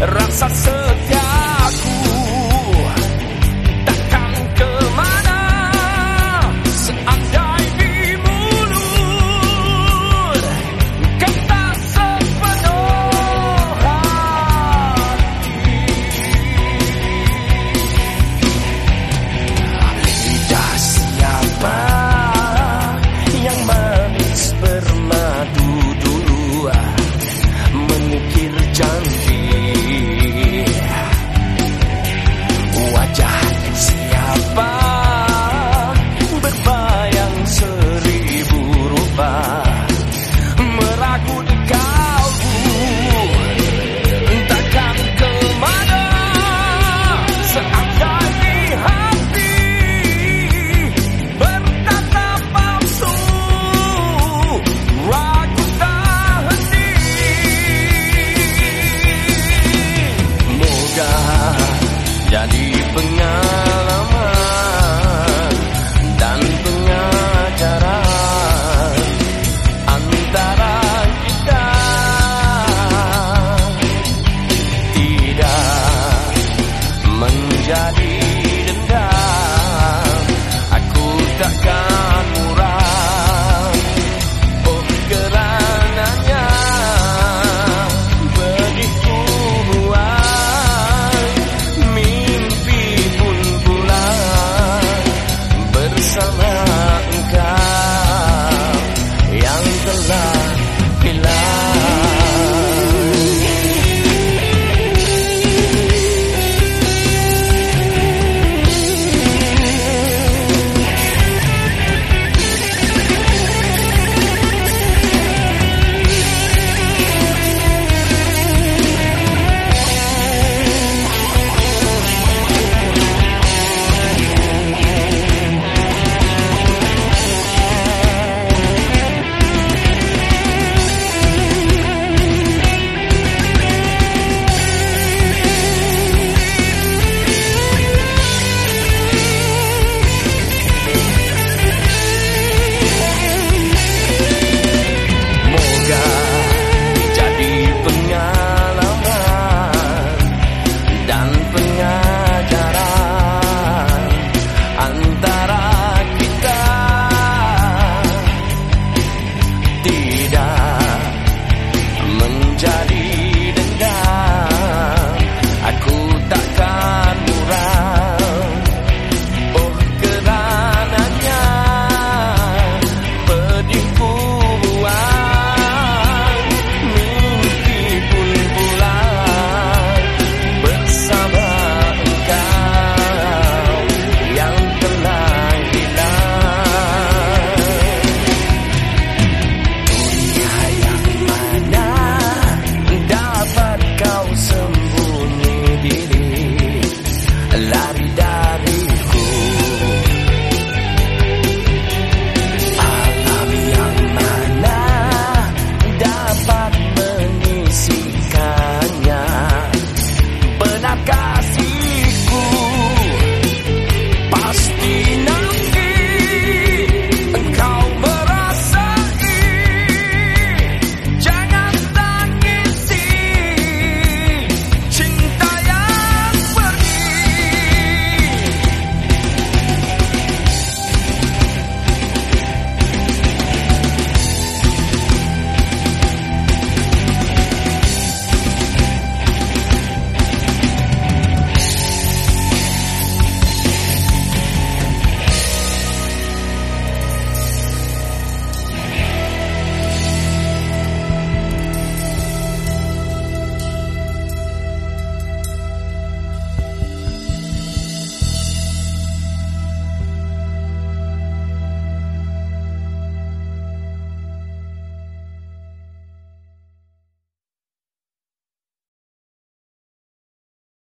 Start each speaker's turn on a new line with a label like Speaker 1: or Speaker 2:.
Speaker 1: raksasa. menjadi dendam. Aku takkan